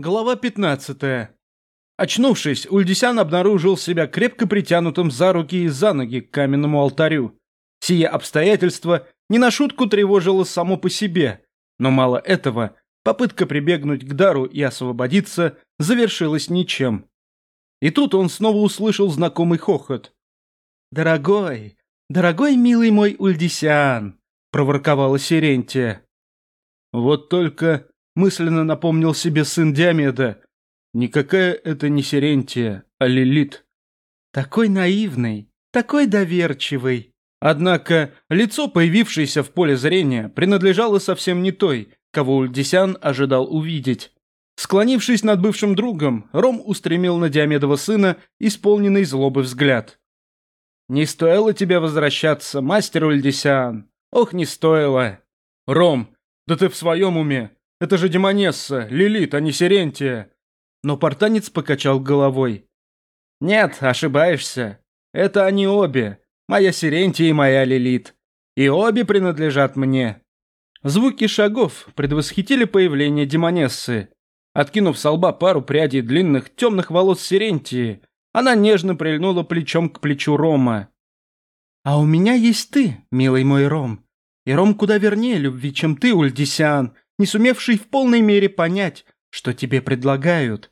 Глава 15. Очнувшись, Ульдисян обнаружил себя крепко притянутым за руки и за ноги к каменному алтарю. Сие обстоятельство не на шутку тревожило само по себе, но мало этого, попытка прибегнуть к дару и освободиться завершилась ничем. И тут он снова услышал знакомый хохот. «Дорогой, дорогой милый мой Ульдисян!» – проворковала Сирентия. Вот только мысленно напомнил себе сын Диомеда. Никакая это не Сирентия, а Лилит. Такой наивный, такой доверчивый. Однако лицо, появившееся в поле зрения, принадлежало совсем не той, кого Ульдисян ожидал увидеть. Склонившись над бывшим другом, Ром устремил на Диомедова сына исполненный злобы взгляд. «Не стоило тебе возвращаться, мастер Ульдисян. Ох, не стоило. Ром, да ты в своем уме. Это же Демонесса, Лилит, а не Сирентия. Но портанец покачал головой. Нет, ошибаешься. Это они обе. Моя Сирентия и моя Лилит. И обе принадлежат мне. Звуки шагов предвосхитили появление Демонессы. Откинув с лба пару прядей длинных темных волос Сирентии, она нежно прильнула плечом к плечу Рома. «А у меня есть ты, милый мой Ром. И Ром куда вернее любви, чем ты, Ульдисиан, не сумевший в полной мере понять, что тебе предлагают.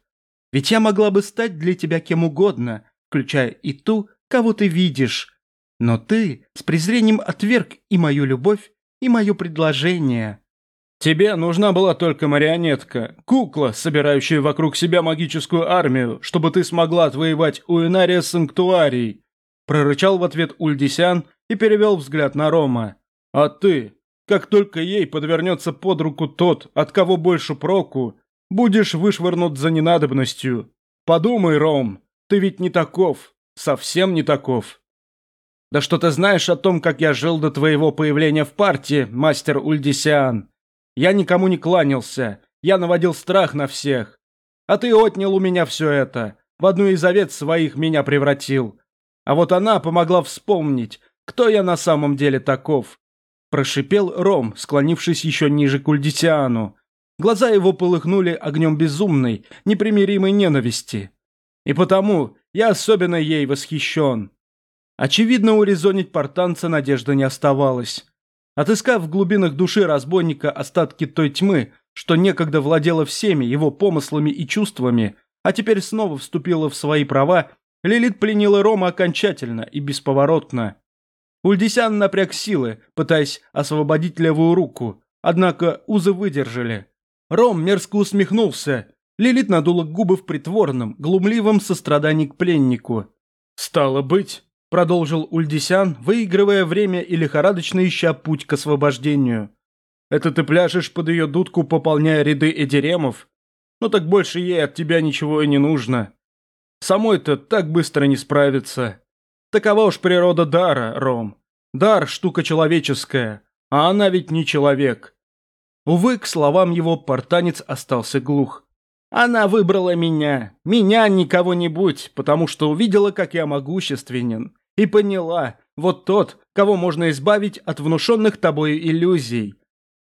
Ведь я могла бы стать для тебя кем угодно, включая и ту, кого ты видишь. Но ты с презрением отверг и мою любовь, и мое предложение. Тебе нужна была только марионетка, кукла, собирающая вокруг себя магическую армию, чтобы ты смогла отвоевать у Инария Санктуарий. Прорычал в ответ Ульдисян и перевел взгляд на Рома. А ты, как только ей подвернется под руку тот, от кого больше проку, будешь вышвырнут за ненадобностью. Подумай, Ром, ты ведь не таков, совсем не таков. Да что ты знаешь о том, как я жил до твоего появления в партии, мастер Ульдисиан? Я никому не кланялся, я наводил страх на всех. А ты отнял у меня все это, в одну из овец своих меня превратил. А вот она помогла вспомнить, кто я на самом деле таков. Прошипел Ром, склонившись еще ниже к Ульдисиану. Глаза его полыхнули огнем безумной, непримиримой ненависти. И потому я особенно ей восхищен. Очевидно, урезонить портанца надежды не оставалось. Отыскав в глубинах души разбойника остатки той тьмы, что некогда владела всеми его помыслами и чувствами, а теперь снова вступила в свои права, Лилит пленила Рома окончательно и бесповоротно. Ульдисян напряг силы, пытаясь освободить левую руку, однако узы выдержали. Ром мерзко усмехнулся. Лилит надула губы в притворном, глумливом сострадании к пленнику. «Стало быть», — продолжил Ульдисян, выигрывая время и лихорадочно ища путь к освобождению. «Это ты пляшешь под ее дудку, пополняя ряды эдеремов? Ну так больше ей от тебя ничего и не нужно. Самой-то так быстро не справится». Такова уж природа дара, Ром. Дар – штука человеческая, а она ведь не человек. Увы, к словам его портанец остался глух. Она выбрала меня, меня, а не кого-нибудь, потому что увидела, как я могущественен, и поняла, вот тот, кого можно избавить от внушенных тобою иллюзий.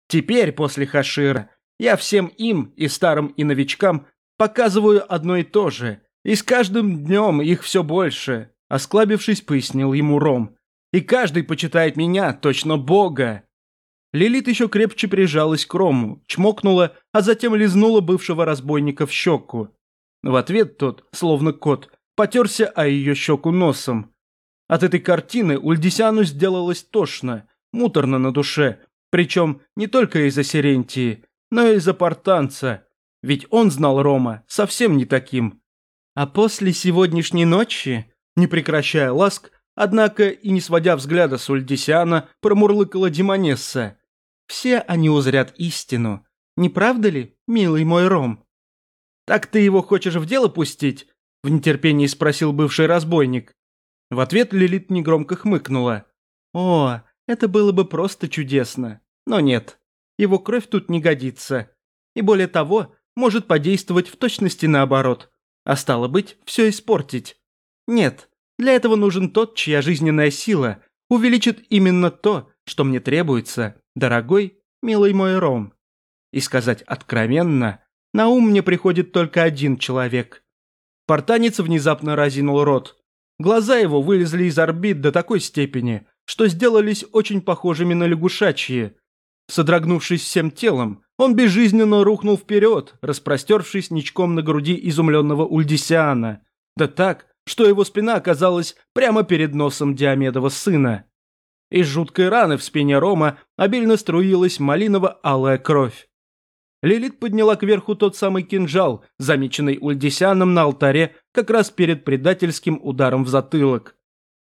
Теперь, после Хашира, я всем им, и старым, и новичкам, показываю одно и то же, и с каждым днем их все больше. Осклабившись, пояснил ему Ром. «И каждый почитает меня, точно бога!» Лилит еще крепче прижалась к Рому, чмокнула, а затем лизнула бывшего разбойника в щеку. В ответ тот, словно кот, потерся о ее щеку носом. От этой картины Ульдисяну сделалось тошно, муторно на душе, причем не только из-за Сирентии, но и из-за портанца, ведь он знал Рома совсем не таким. А после сегодняшней ночи не прекращая ласк, однако и не сводя взгляда с Ульдисиана, промурлыкала Демонесса. «Все они узрят истину. Не правда ли, милый мой Ром?» «Так ты его хочешь в дело пустить?» – в нетерпении спросил бывший разбойник. В ответ Лилит негромко хмыкнула. «О, это было бы просто чудесно. Но нет, его кровь тут не годится. И более того, может подействовать в точности наоборот. А стало быть, все испортить. Нет, для этого нужен тот, чья жизненная сила увеличит именно то, что мне требуется, дорогой, милый мой Ром. И сказать откровенно, на ум мне приходит только один человек». Портанец внезапно разинул рот. Глаза его вылезли из орбит до такой степени, что сделались очень похожими на лягушачьи. Содрогнувшись всем телом, он безжизненно рухнул вперед, распростершись ничком на груди изумленного Ульдисиана. Да так, что его спина оказалась прямо перед носом Диамедова сына. Из жуткой раны в спине Рома обильно струилась малиново-алая кровь. Лилит подняла кверху тот самый кинжал, замеченный Ульдисяном на алтаре как раз перед предательским ударом в затылок.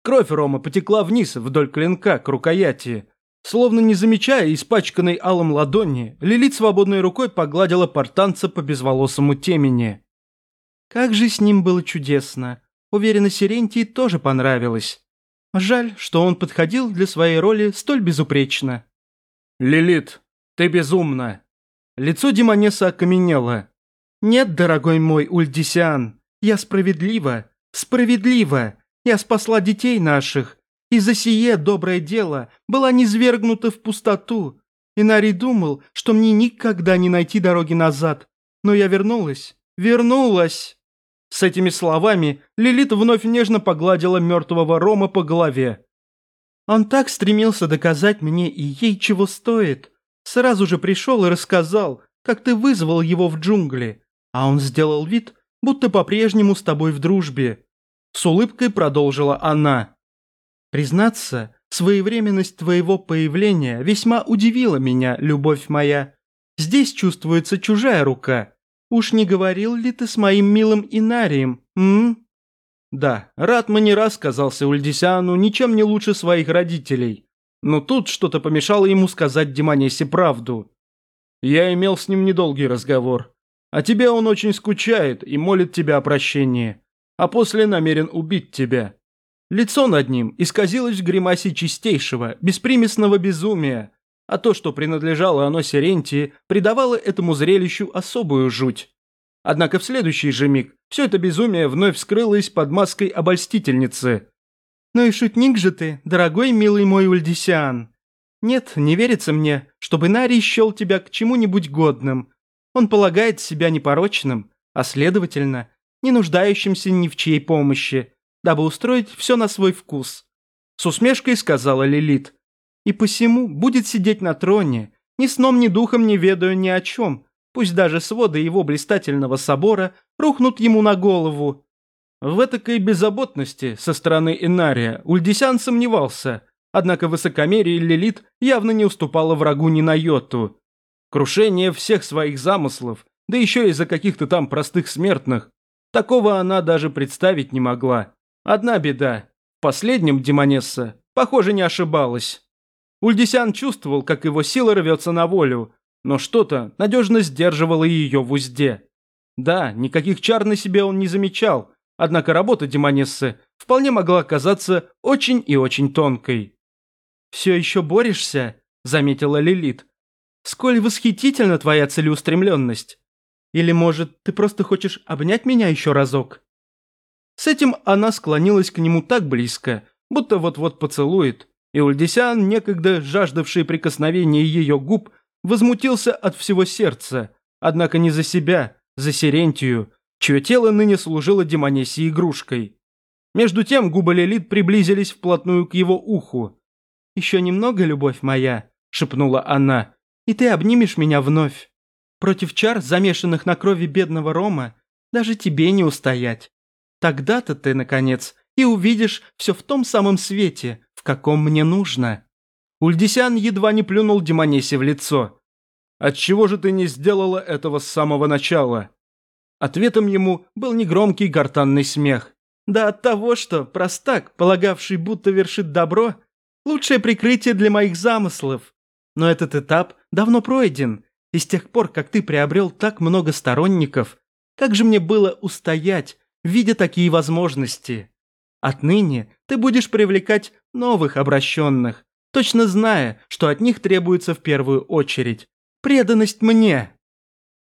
Кровь Рома потекла вниз вдоль клинка к рукояти. Словно не замечая испачканной алым ладони, Лилит свободной рукой погладила портанца по безволосому темени. Как же с ним было чудесно. Уверена, Сирентии тоже понравилось. Жаль, что он подходил для своей роли столь безупречно. «Лилит, ты безумна!» Лицо Демонеса окаменело. «Нет, дорогой мой Ульдисиан, я справедлива, справедлива. Я спасла детей наших, и за сие доброе дело была низвергнута в пустоту. Инари думал, что мне никогда не найти дороги назад, но я вернулась, вернулась!» С этими словами Лилит вновь нежно погладила мертвого Рома по голове. Он так стремился доказать мне и ей, чего стоит. Сразу же пришел и рассказал, как ты вызвал его в джунгли, а он сделал вид, будто по-прежнему с тобой в дружбе. С улыбкой продолжила она. Признаться, своевременность твоего появления весьма удивила меня, любовь моя. Здесь чувствуется чужая рука. Уж не говорил ли ты с моим милым Инарием, м? Да, Ратма не раз казался Ульдисяну ничем не лучше своих родителей. Но тут что-то помешало ему сказать Демонесе правду. Я имел с ним недолгий разговор. А тебе он очень скучает и молит тебя о прощении. А после намерен убить тебя. Лицо над ним исказилось в гримасе чистейшего, беспримесного безумия. А то, что принадлежало оно Сирентии, придавало этому зрелищу особую жуть. Однако в следующий же миг все это безумие вновь вскрылось под маской обольстительницы – «Ну и шутник же ты, дорогой милый мой Ульдисиан. Нет, не верится мне, чтобы Нарий счел тебя к чему-нибудь годным. Он полагает себя непорочным, а следовательно, не нуждающимся ни в чьей помощи, дабы устроить все на свой вкус». С усмешкой сказала Лилит. «И посему будет сидеть на троне, ни сном, ни духом не ведаю ни о чем, пусть даже своды его блистательного собора рухнут ему на голову, в этакой беззаботности со стороны Инария Ульдисян сомневался, однако высокомерие Лилит явно не уступало врагу ни на йоту. Крушение всех своих замыслов, да еще из-за каких-то там простых смертных, такого она даже представить не могла. Одна беда. Последним Демонесса, похоже, не ошибалась. Ульдисян чувствовал, как его сила рвется на волю, но что-то надежно сдерживало ее в узде. Да, никаких чар на себе он не замечал, Однако работа Демонессы вполне могла оказаться очень и очень тонкой. «Все еще борешься?» – заметила Лилит. «Сколь восхитительна твоя целеустремленность! Или, может, ты просто хочешь обнять меня еще разок?» С этим она склонилась к нему так близко, будто вот-вот поцелует, и Ульдисян, некогда жаждавший прикосновения ее губ, возмутился от всего сердца, однако не за себя, за Сирентию, чье тело ныне служило Демонессе игрушкой. Между тем губы Лилит приблизились вплотную к его уху. «Еще немного, любовь моя», — шепнула она, — «и ты обнимешь меня вновь. Против чар, замешанных на крови бедного Рома, даже тебе не устоять. Тогда-то ты, наконец, и увидишь все в том самом свете, каком мне нужно». Ульдисян едва не плюнул Демонессе в лицо. «Отчего же ты не сделала этого с самого начала?» Ответом ему был негромкий гортанный смех. Да от того, что простак, полагавший, будто вершит добро, лучшее прикрытие для моих замыслов. Но этот этап давно пройден, и с тех пор, как ты приобрел так много сторонников, как же мне было устоять, видя такие возможности? Отныне ты будешь привлекать новых обращенных, точно зная, что от них требуется в первую очередь преданность мне.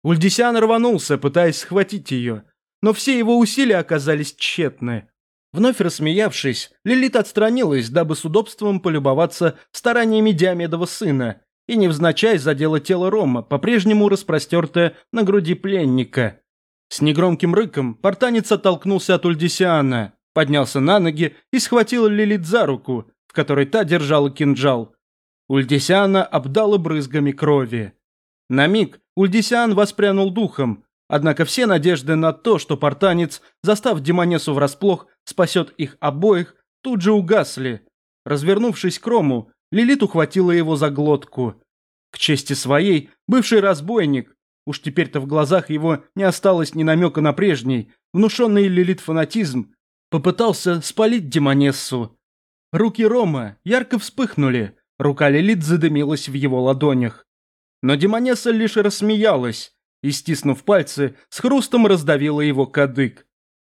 Ульдисян рванулся, пытаясь схватить ее, но все его усилия оказались тщетны. Вновь рассмеявшись, Лилит отстранилась, дабы с удобством полюбоваться стараниями Диамедова сына, и невзначай задела тело Рома, по-прежнему распростертое на груди пленника. С негромким рыком портанец оттолкнулся от Ульдисиана, поднялся на ноги и схватил Лилит за руку, в которой та держала кинжал. Ульдисиана обдала брызгами крови. На миг Ульдисиан воспрянул духом, однако все надежды на то, что портанец, застав Демонесу врасплох, спасет их обоих, тут же угасли. Развернувшись к Рому, Лилит ухватила его за глотку. К чести своей, бывший разбойник, уж теперь-то в глазах его не осталось ни намека на прежний, внушенный Лилит фанатизм, попытался спалить Демонессу. Руки Рома ярко вспыхнули, рука Лилит задымилась в его ладонях. Но Демонесса лишь рассмеялась и, стиснув пальцы, с хрустом раздавила его кадык.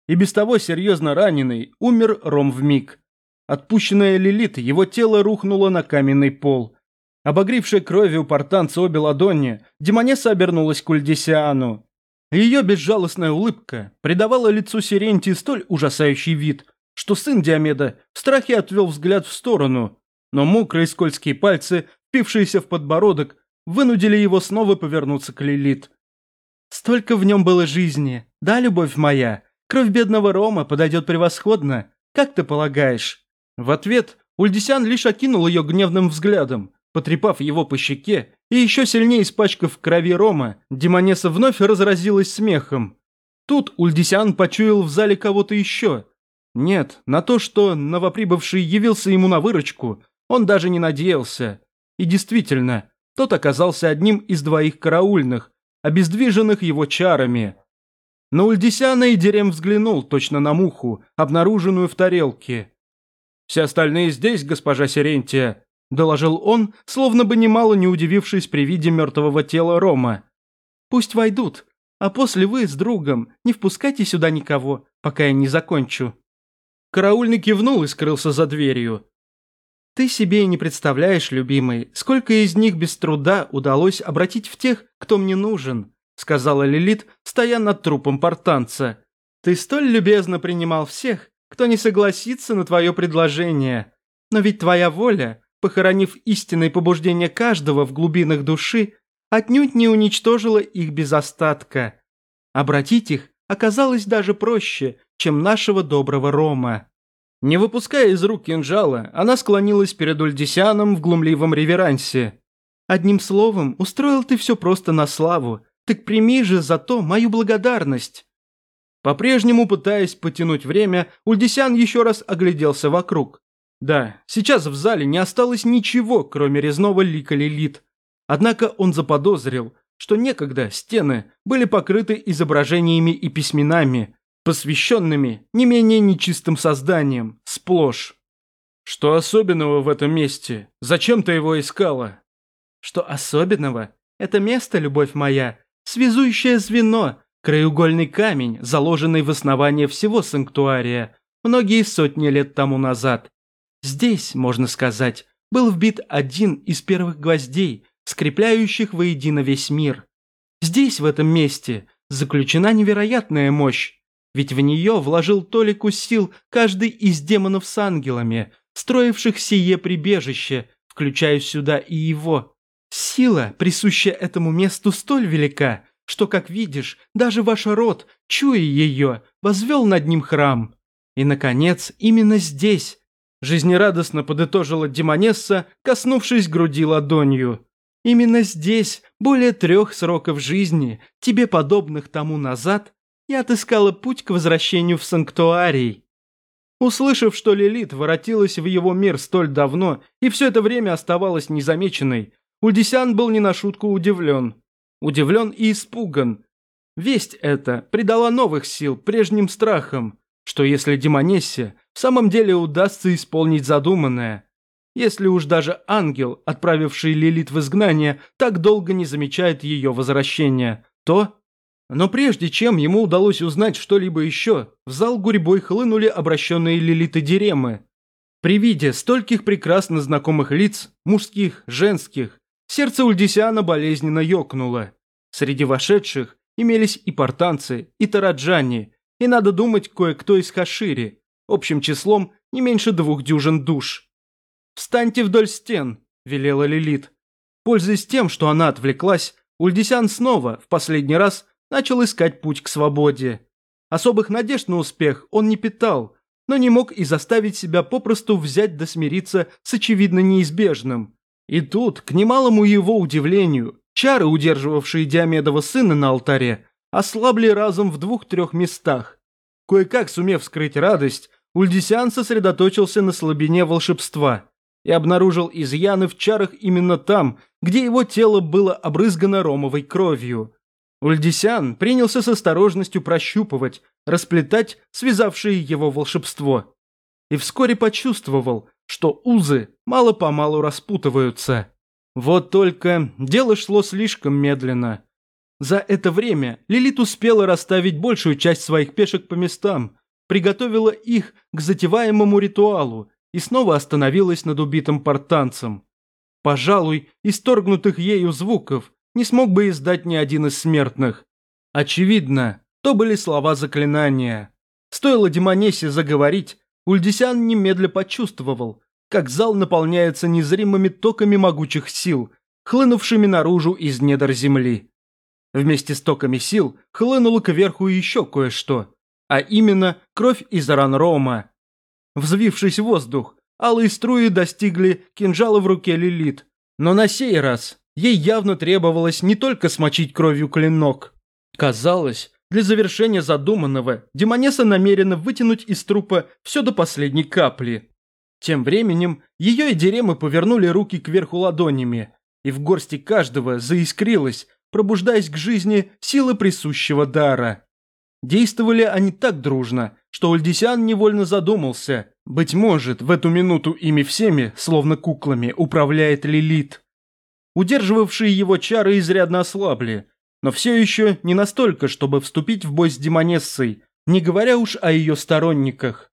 И без того серьезно раненый умер Ром в миг. Отпущенная Лилит, его тело рухнуло на каменный пол. Обогревшая кровью портанца обе ладони, Демонесса обернулась к Ульдисиану. Ее безжалостная улыбка придавала лицу Сирентии столь ужасающий вид, что сын Диомеда в страхе отвел взгляд в сторону, но мокрые скользкие пальцы, впившиеся в подбородок, вынудили его снова повернуться к Лилит. «Столько в нем было жизни, да, любовь моя? Кровь бедного Рома подойдет превосходно, как ты полагаешь?» В ответ Ульдисян лишь окинул ее гневным взглядом, потрепав его по щеке и еще сильнее испачкав крови Рома, Демонеса вновь разразилась смехом. Тут Ульдисян почуял в зале кого-то еще. Нет, на то, что новоприбывший явился ему на выручку, он даже не надеялся. И действительно, тот оказался одним из двоих караульных, обездвиженных его чарами. На Ульдисяна и Дерем взглянул точно на муху, обнаруженную в тарелке. «Все остальные здесь, госпожа Сирентия», – доложил он, словно бы немало не удивившись при виде мертвого тела Рома. «Пусть войдут, а после вы с другом не впускайте сюда никого, пока я не закончу». Караульный кивнул и скрылся за дверью. Ты себе и не представляешь, любимый, сколько из них без труда удалось обратить в тех, кто мне нужен, сказала Лилит, стоя над трупом портанца. Ты столь любезно принимал всех, кто не согласится на твое предложение. Но ведь твоя воля, похоронив истинное побуждение каждого в глубинах души, отнюдь не уничтожила их без остатка. Обратить их оказалось даже проще, чем нашего доброго Рома. Не выпуская из рук кинжала, она склонилась перед Ульдисяном в глумливом реверансе. «Одним словом, устроил ты все просто на славу. Так прими же за то мою благодарность». По-прежнему пытаясь потянуть время, Ульдисян еще раз огляделся вокруг. Да, сейчас в зале не осталось ничего, кроме резного лика Лилит. Однако он заподозрил, что некогда стены были покрыты изображениями и письменами, посвященными не менее нечистым созданиям, сплошь. Что особенного в этом месте? Зачем ты его искала? Что особенного? Это место, любовь моя, связующее звено, краеугольный камень, заложенный в основание всего санктуария, многие сотни лет тому назад. Здесь, можно сказать, был вбит один из первых гвоздей, скрепляющих воедино весь мир. Здесь, в этом месте, заключена невероятная мощь, ведь в нее вложил толику сил каждый из демонов с ангелами, строивших сие прибежище, включая сюда и его. Сила, присущая этому месту, столь велика, что, как видишь, даже ваш род, чуя ее, возвел над ним храм. И, наконец, именно здесь, жизнерадостно подытожила Демонесса, коснувшись груди ладонью. Именно здесь, более трех сроков жизни, тебе подобных тому назад, и отыскала путь к возвращению в санктуарий. Услышав, что Лилит воротилась в его мир столь давно и все это время оставалась незамеченной, Ульдисян был не на шутку удивлен. Удивлен и испуган. Весть эта придала новых сил прежним страхам, что если Демонессе в самом деле удастся исполнить задуманное, если уж даже ангел, отправивший Лилит в изгнание, так долго не замечает ее возвращения, то но прежде чем ему удалось узнать что-либо еще, в зал гурьбой хлынули обращенные Лилиты Деремы. При виде стольких прекрасно знакомых лиц, мужских, женских, сердце Ульдисиана болезненно ёкнуло. Среди вошедших имелись и портанцы, и тараджане, и, надо думать, кое-кто из Хашири, общим числом не меньше двух дюжин душ. «Встаньте вдоль стен», – велела Лилит. Пользуясь тем, что она отвлеклась, Ульдисян снова, в последний раз, начал искать путь к свободе. Особых надежд на успех он не питал, но не мог и заставить себя попросту взять да смириться с очевидно неизбежным. И тут, к немалому его удивлению, чары, удерживавшие Диамедова сына на алтаре, ослабли разом в двух-трех местах. Кое-как сумев скрыть радость, Ульдисян сосредоточился на слабине волшебства и обнаружил изъяны в чарах именно там, где его тело было обрызгано ромовой кровью. Ульдисян принялся с осторожностью прощупывать, расплетать связавшие его волшебство. И вскоре почувствовал, что узы мало-помалу распутываются. Вот только дело шло слишком медленно. За это время Лилит успела расставить большую часть своих пешек по местам, приготовила их к затеваемому ритуалу и снова остановилась над убитым портанцем. Пожалуй, исторгнутых ею звуков не смог бы издать ни один из смертных. Очевидно, то были слова заклинания. Стоило Демонесе заговорить, Ульдисян немедля почувствовал, как зал наполняется незримыми токами могучих сил, хлынувшими наружу из недр земли. Вместе с токами сил хлынуло кверху еще кое-что, а именно кровь из ран Рома. Взвившись в воздух, алые струи достигли кинжала в руке Лилит, но на сей раз ей явно требовалось не только смочить кровью клинок. Казалось, для завершения задуманного Демонеса намерена вытянуть из трупа все до последней капли. Тем временем ее и Деремы повернули руки кверху ладонями, и в горсти каждого заискрилась, пробуждаясь к жизни силы присущего дара. Действовали они так дружно, что Ульдисян невольно задумался, быть может, в эту минуту ими всеми, словно куклами, управляет Лилит. Удерживавшие его чары изрядно ослабли, но все еще не настолько, чтобы вступить в бой с Демонессой, не говоря уж о ее сторонниках.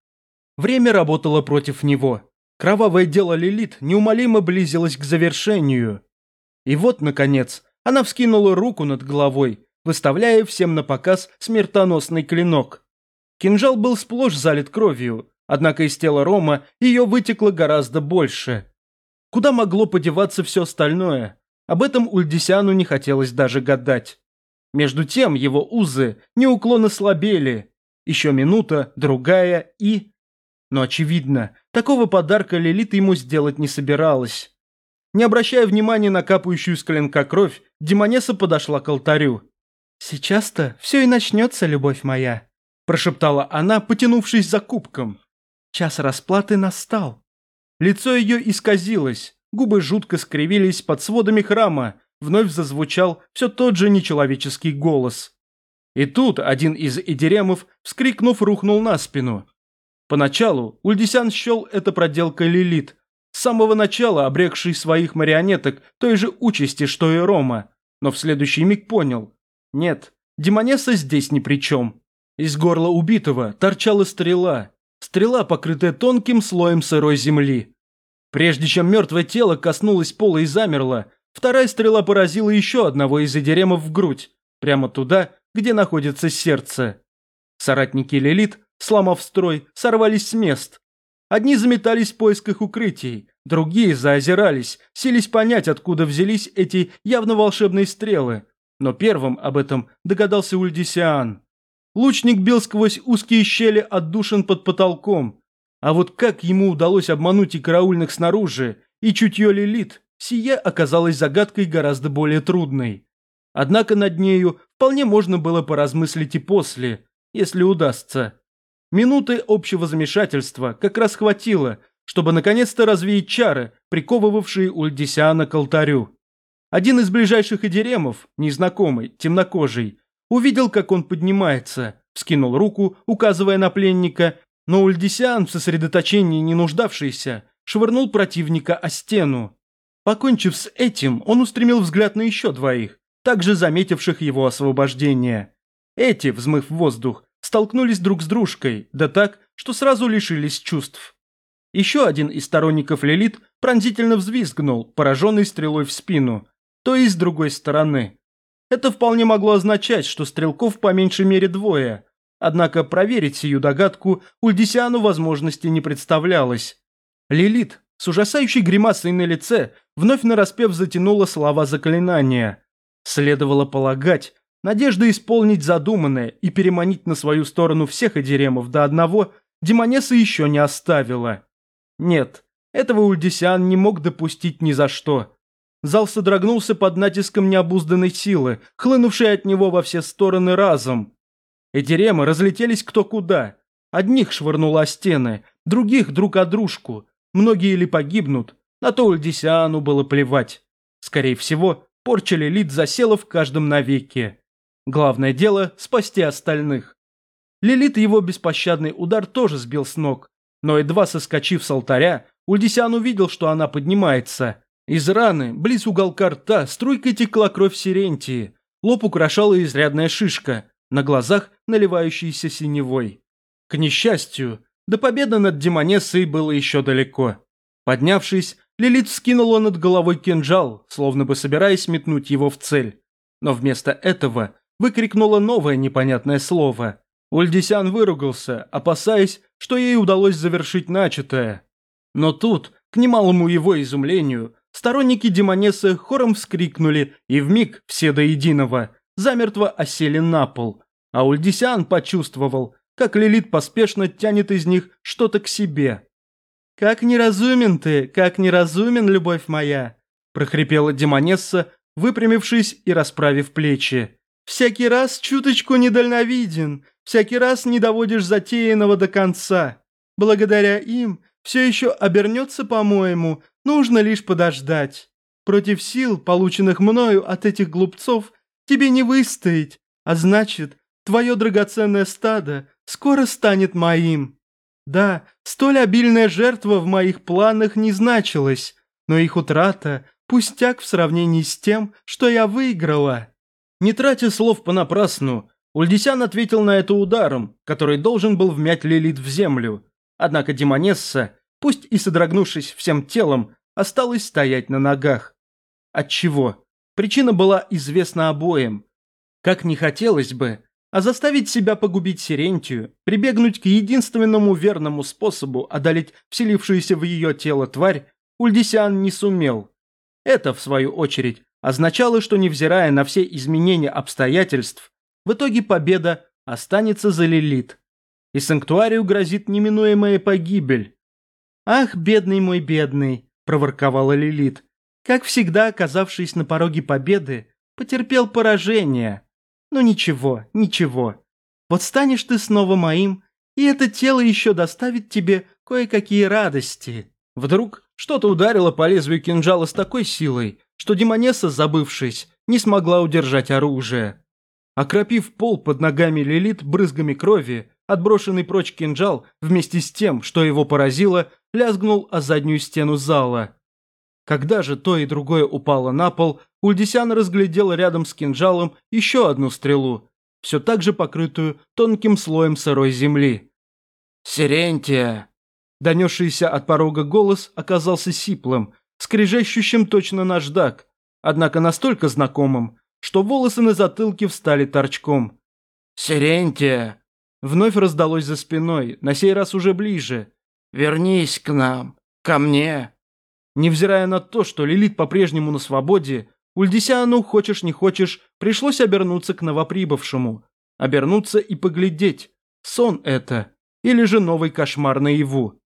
Время работало против него. Кровавое дело Лилит неумолимо близилось к завершению. И вот, наконец, она вскинула руку над головой, выставляя всем на показ смертоносный клинок. Кинжал был сплошь залит кровью, однако из тела Рома ее вытекло гораздо больше. Куда могло подеваться все остальное? Об этом Ульдисяну не хотелось даже гадать. Между тем его узы неуклонно слабели. Еще минута, другая и... Но, очевидно, такого подарка Лилит ему сделать не собиралась. Не обращая внимания на капающую с клинка кровь, Демонеса подошла к алтарю. «Сейчас-то все и начнется, любовь моя», – прошептала она, потянувшись за кубком. «Час расплаты настал». Лицо ее исказилось, губы жутко скривились под сводами храма, вновь зазвучал все тот же нечеловеческий голос. И тут один из идеремов, вскрикнув, рухнул на спину. Поначалу Ульдисян счел это проделкой Лилит, с самого начала обрекший своих марионеток той же участи, что и Рома, но в следующий миг понял. Нет, Демонесса здесь ни при чем. Из горла убитого торчала стрела, стрела, покрытая тонким слоем сырой земли. Прежде чем мертвое тело коснулось пола и замерло, вторая стрела поразила еще одного из эдеремов в грудь, прямо туда, где находится сердце. Соратники Лилит сломав строй, сорвались с мест. Одни заметались в поисках укрытий, другие заозирались, сились понять, откуда взялись эти явно волшебные стрелы. Но первым об этом догадался Ульдисиан. Лучник бил сквозь узкие щели отдушин под потолком. А вот как ему удалось обмануть и караульных снаружи, и чутье Лилит, сие оказалось загадкой гораздо более трудной. Однако над нею вполне можно было поразмыслить и после, если удастся. Минуты общего замешательства как раз хватило, чтобы наконец-то развеять чары, приковывавшие Ульдисиана к алтарю. Один из ближайших идеремов, незнакомый, темнокожий, увидел, как он поднимается, вскинул руку, указывая на пленника, но Ульдисиан, в сосредоточении не нуждавшийся, швырнул противника о стену. Покончив с этим, он устремил взгляд на еще двоих, также заметивших его освобождение. Эти, взмыв в воздух, столкнулись друг с дружкой, да так, что сразу лишились чувств. Еще один из сторонников Лилит пронзительно взвизгнул, пораженный стрелой в спину, то и с другой стороны. Это вполне могло означать, что стрелков по меньшей мере двое, однако проверить сию догадку Ульдисиану возможности не представлялось. Лилит, с ужасающей гримасой на лице, вновь нараспев затянула слова заклинания. Следовало полагать, надежда исполнить задуманное и переманить на свою сторону всех Эдеремов до одного Демонесса еще не оставила. Нет, этого Ульдисиан не мог допустить ни за что. Зал содрогнулся под натиском необузданной силы, хлынувшей от него во все стороны разом. Эдеремы разлетелись кто куда. Одних швырнуло о стены, других друг о дружку. Многие ли погибнут, на то Ульдисиану было плевать. Скорее всего, порча Лилит засела в каждом навеке. Главное дело – спасти остальных. Лилит его беспощадный удар тоже сбил с ног, но едва соскочив с алтаря, Ульдисиан увидел, что она поднимается. Из раны, близ уголка рта, струйкой текла кровь Сирентии, лоб украшала изрядная шишка, на глазах наливающаяся синевой. К несчастью, до победы над Демонессой было еще далеко. Поднявшись, Лилит вскинула над головой кинжал, словно бы собираясь метнуть его в цель. Но вместо этого выкрикнула новое непонятное слово. Ульдисян выругался, опасаясь, что ей удалось завершить начатое. Но тут, к немалому его изумлению, сторонники Демонессы хором вскрикнули и вмиг все до единого замертво осели на пол, а Ульдисян почувствовал, как Лилит поспешно тянет из них что-то к себе. «Как неразумен ты, как неразумен, любовь моя!» – прохрипела Демонесса, выпрямившись и расправив плечи. «Всякий раз чуточку недальновиден, всякий раз не доводишь затеянного до конца. Благодаря им все еще обернется, по-моему, нужно лишь подождать. Против сил, полученных мною от этих глупцов, тебе не выстоять, а значит, твое драгоценное стадо скоро станет моим. Да, столь обильная жертва в моих планах не значилась, но их утрата – пустяк в сравнении с тем, что я выиграла». Не тратя слов понапрасну, Ульдисян ответил на это ударом, который должен был вмять Лилит в землю. Однако Демонесса, пусть и содрогнувшись всем телом, осталась стоять на ногах. Отчего? Причина была известна обоим. Как не хотелось бы, а заставить себя погубить Сирентию, прибегнуть к единственному верному способу одолеть вселившуюся в ее тело тварь, Ульдисиан не сумел. Это, в свою очередь, означало, что невзирая на все изменения обстоятельств, в итоге победа останется за Лилит. И Санктуарию грозит неминуемая погибель. «Ах, бедный мой бедный!» – проворковала Лилит. «Как всегда, оказавшись на пороге победы, потерпел поражение». Ну ничего, ничего. Вот станешь ты снова моим, и это тело еще доставит тебе кое-какие радости. Вдруг что-то ударило по лезвию кинжала с такой силой, что Демонесса, забывшись, не смогла удержать оружие. Окропив пол под ногами Лилит брызгами крови, отброшенный прочь кинжал вместе с тем, что его поразило, лязгнул о заднюю стену зала. Когда же то и другое упало на пол, Ульдисян разглядел рядом с кинжалом еще одну стрелу, все так же покрытую тонким слоем сырой земли. «Сирентия!» Донесшийся от порога голос оказался сиплым, скрежещущим точно наждак, однако настолько знакомым, что волосы на затылке встали торчком. «Сирентия!» Вновь раздалось за спиной, на сей раз уже ближе. «Вернись к нам, ко мне!» Невзирая на то, что Лилит по-прежнему на свободе, Ульдисиану, хочешь не хочешь, пришлось обернуться к новоприбывшему. Обернуться и поглядеть, сон это или же новый кошмар наяву.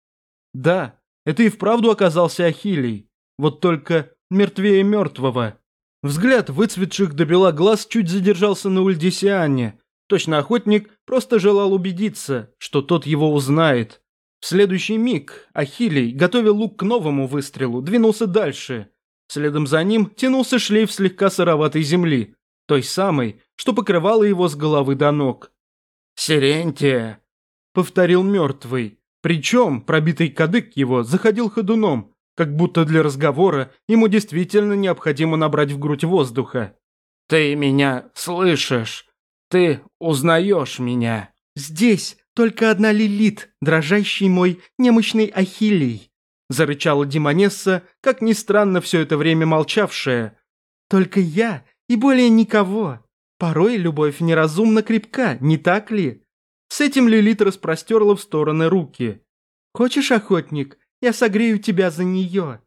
Да, это и вправду оказался Ахилий, вот только мертвее мертвого. Взгляд выцветших до бела глаз чуть задержался на Ульдисиане. Точно охотник просто желал убедиться, что тот его узнает. В следующий миг Ахилий, готовя лук к новому выстрелу, двинулся дальше. Следом за ним тянулся шлейф слегка сыроватой земли, той самой, что покрывала его с головы до ног. «Сирентия!» — повторил мертвый. Причем пробитый кадык его заходил ходуном, как будто для разговора ему действительно необходимо набрать в грудь воздуха. «Ты меня слышишь? Ты узнаешь меня?» «Здесь!» Только одна Лилит, дрожащий мой немощный Ахиллий. Зарычала Демонесса, как ни странно все это время молчавшая. Только я и более никого. Порой любовь неразумно крепка, не так ли? С этим Лилит распростерла в стороны руки. Хочешь, охотник, Я согрею тебя за нее».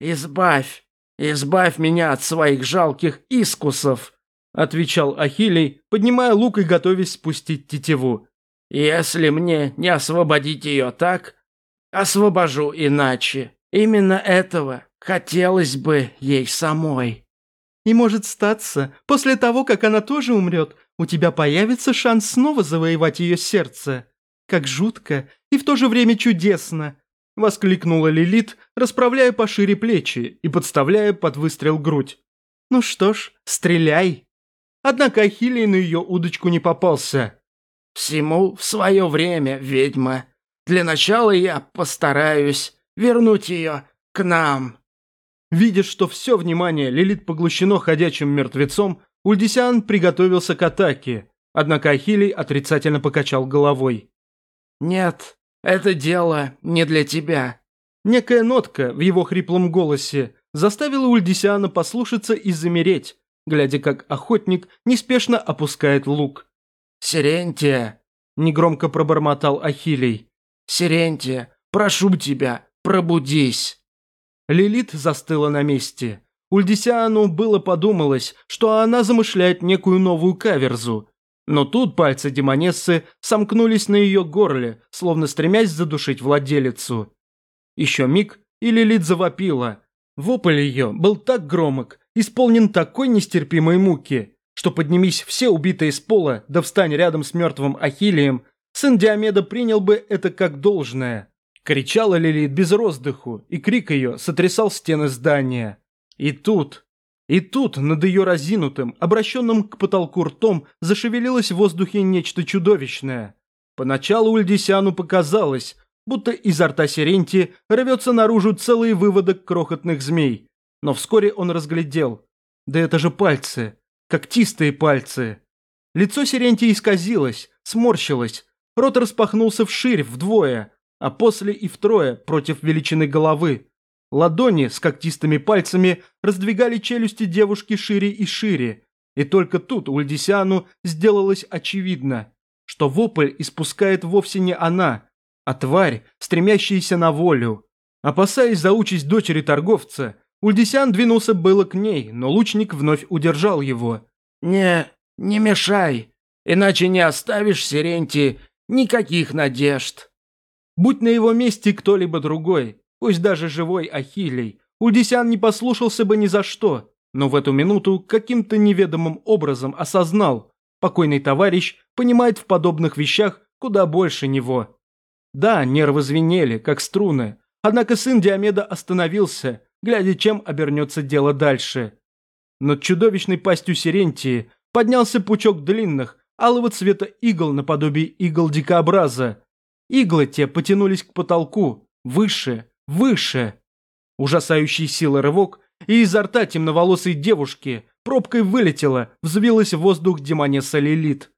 «Избавь, избавь меня от своих жалких искусов», — отвечал Ахилий, поднимая лук и готовясь спустить тетиву. «Если мне не освободить ее так, освобожу иначе. Именно этого хотелось бы ей самой». «И может статься, после того, как она тоже умрет, у тебя появится шанс снова завоевать ее сердце. Как жутко и в то же время чудесно!» Воскликнула Лилит, расправляя пошире плечи и подставляя под выстрел грудь. «Ну что ж, стреляй!» Однако Ахиллей на ее удочку не попался. «Всему в свое время, ведьма. Для начала я постараюсь вернуть ее к нам». Видя, что все внимание Лилит поглощено ходячим мертвецом, Ульдисян приготовился к атаке, однако Ахилий отрицательно покачал головой. «Нет, это дело не для тебя». Некая нотка в его хриплом голосе заставила Ульдисиана послушаться и замереть, глядя, как охотник неспешно опускает лук. «Сирентия!» – негромко пробормотал Ахилий. «Сирентия, прошу тебя, пробудись!» Лилит застыла на месте. Ульдисиану было подумалось, что она замышляет некую новую каверзу. Но тут пальцы демонессы сомкнулись на ее горле, словно стремясь задушить владелицу. Еще миг, и Лилит завопила. Вопль ее был так громок, исполнен такой нестерпимой муки, что поднимись все убитые с пола, да встань рядом с мертвым Ахиллием, сын Диомеда принял бы это как должное. Кричала Лилит без роздыху, и крик ее сотрясал стены здания. И тут, и тут над ее разинутым, обращенным к потолку ртом, зашевелилось в воздухе нечто чудовищное. Поначалу Ульдисяну показалось, будто изо рта Сиренти рвется наружу целый выводок крохотных змей. Но вскоре он разглядел. Да это же пальцы, когтистые пальцы. Лицо Сиренти исказилось, сморщилось, рот распахнулся вширь вдвое, а после и втрое против величины головы. Ладони с когтистыми пальцами раздвигали челюсти девушки шире и шире, и только тут Ульдисяну сделалось очевидно, что вопль испускает вовсе не она, а тварь, стремящаяся на волю. Опасаясь за участь дочери торговца, Ульдисян двинулся было к ней, но лучник вновь удержал его. «Не, не мешай, иначе не оставишь Сиренти никаких надежд». Будь на его месте кто-либо другой, Пусть даже живой Ахиллей, Ульдисян не послушался бы ни за что, но в эту минуту каким-то неведомым образом осознал, покойный товарищ понимает в подобных вещах куда больше него. Да, нервы звенели, как струны, однако сын Диомеда остановился, глядя, чем обернется дело дальше. Над чудовищной пастью Сирентии поднялся пучок длинных, алого цвета игл наподобие игл дикообраза. Иглы те потянулись к потолку, выше, Выше! Ужасающий силы рывок, и изо рта темноволосой девушки пробкой вылетела, взвилась в воздух демонесса Лилит.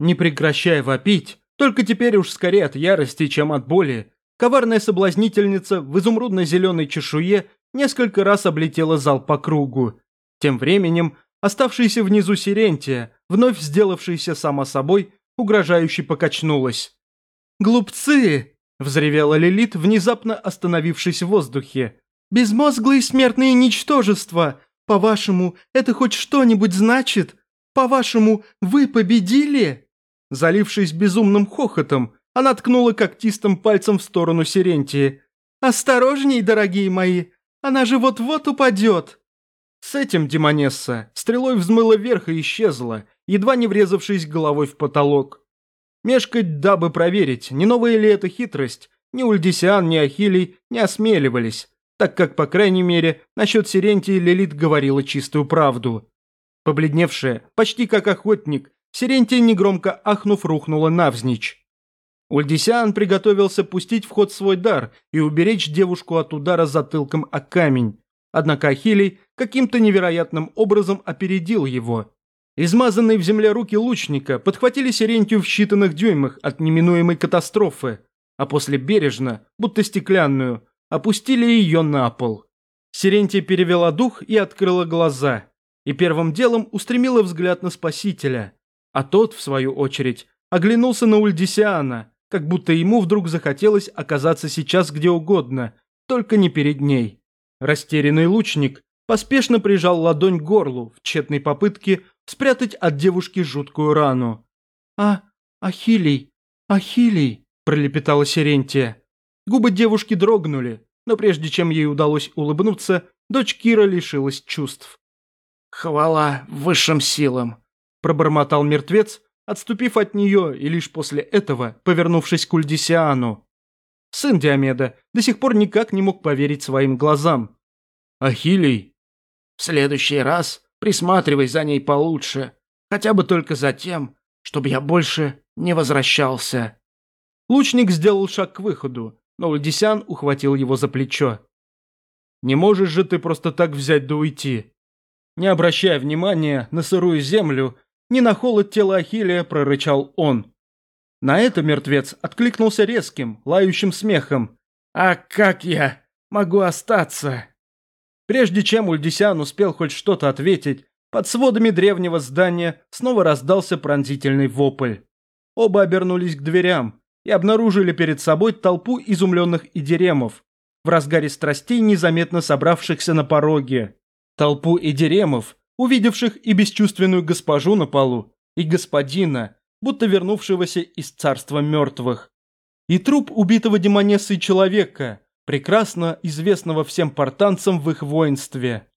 Не прекращая вопить, только теперь уж скорее от ярости, чем от боли, коварная соблазнительница в изумрудно-зеленой чешуе несколько раз облетела зал по кругу. Тем временем оставшаяся внизу Сирентия, вновь сделавшаяся сама собой, угрожающе покачнулась. «Глупцы!» Взревела Лилит, внезапно остановившись в воздухе. «Безмозглые смертные ничтожества! По-вашему, это хоть что-нибудь значит? По-вашему, вы победили?» Залившись безумным хохотом, она ткнула когтистым пальцем в сторону Сирентии. «Осторожней, дорогие мои! Она же вот-вот упадет!» С этим Демонесса стрелой взмыла вверх и исчезла, едва не врезавшись головой в потолок. Мешкать, дабы проверить, не новая ли это хитрость, ни Ульдисиан, ни Ахилий не осмеливались, так как, по крайней мере, насчет Сирентии Лилит говорила чистую правду. Побледневшая, почти как охотник, Сирентия, негромко ахнув, рухнула навзничь. Ульдисиан приготовился пустить в ход свой дар и уберечь девушку от удара затылком о камень. Однако Ахилий каким-то невероятным образом опередил его. Измазанные в земле руки лучника подхватили Сирентию в считанных дюймах от неминуемой катастрофы, а после бережно, будто стеклянную, опустили ее на пол. Сирентия перевела дух и открыла глаза, и первым делом устремила взгляд на спасителя, а тот, в свою очередь, оглянулся на Ульдисиана, как будто ему вдруг захотелось оказаться сейчас где угодно, только не перед ней. Растерянный лучник поспешно прижал ладонь к горлу в тщетной попытке спрятать от девушки жуткую рану. «А, Ахилий, Ахилий!» – пролепетала Сирентия. Губы девушки дрогнули, но прежде чем ей удалось улыбнуться, дочь Кира лишилась чувств. «Хвала высшим силам!» – пробормотал мертвец, отступив от нее и лишь после этого повернувшись к Ульдисиану. Сын Диомеда до сих пор никак не мог поверить своим глазам. «Ахилий!» «В следующий раз присматривай за ней получше, хотя бы только за тем, чтобы я больше не возвращался». Лучник сделал шаг к выходу, но Ульдисян ухватил его за плечо. «Не можешь же ты просто так взять да уйти?» Не обращая внимания на сырую землю, не на холод тела Ахиллея, прорычал он. На это мертвец откликнулся резким, лающим смехом. «А как я могу остаться?» Прежде чем Ульдисян успел хоть что-то ответить, под сводами древнего здания снова раздался пронзительный вопль. Оба обернулись к дверям и обнаружили перед собой толпу изумленных идеремов, в разгаре страстей незаметно собравшихся на пороге. Толпу идеремов, увидевших и бесчувственную госпожу на полу, и господина, будто вернувшегося из царства мертвых. И труп убитого демонессой человека, прекрасно известного всем портанцам в их воинстве.